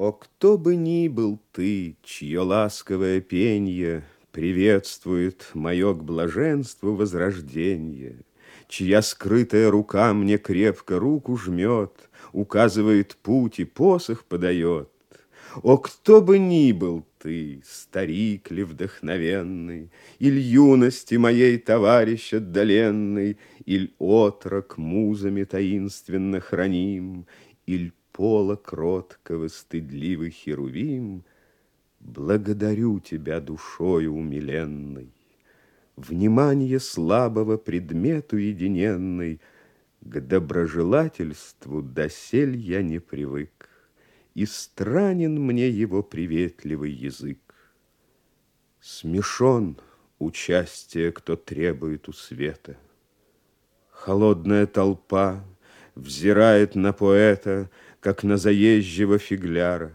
О, кто бы ни был ты, чье ласковое пенье Приветствует мое к блаженству возрождение, Чья скрытая рука мне крепко руку жмет, Указывает путь и посох подает. О, кто бы ни был ты, старик ли вдохновенный, Иль юности моей товарищ отдаленный, Иль отрок музами таинственно храним, Иль пола кроткого стыдливый херувим, Благодарю тебя душою умиленной, Внимание слабого предмету единенной, К доброжелательству досель я не привык, И странен мне его приветливый язык. Смешон участие, кто требует у света. Холодная толпа взирает на поэта, как на заезжего фигляра.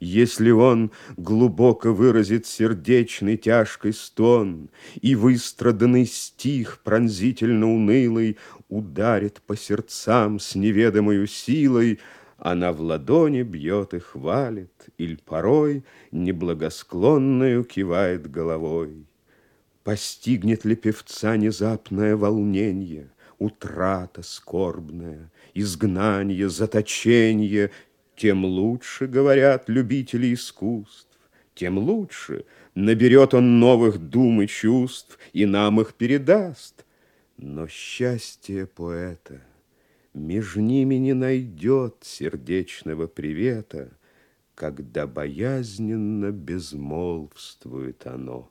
Если он глубоко выразит сердечный тяжкий стон И выстраданный стих пронзительно унылый Ударит по сердцам с неведомою силой, Она в ладони бьет и хвалит, Иль порой неблагосклонную кивает головой. Постигнет ли певца внезапное волнение, Утрата скорбная, изгнание, заточение, тем лучше, говорят любители искусств, тем лучше наберет он новых дум и чувств и нам их передаст. Но счастье поэта меж ними не найдет сердечного привета, когда боязненно безмолвствует оно.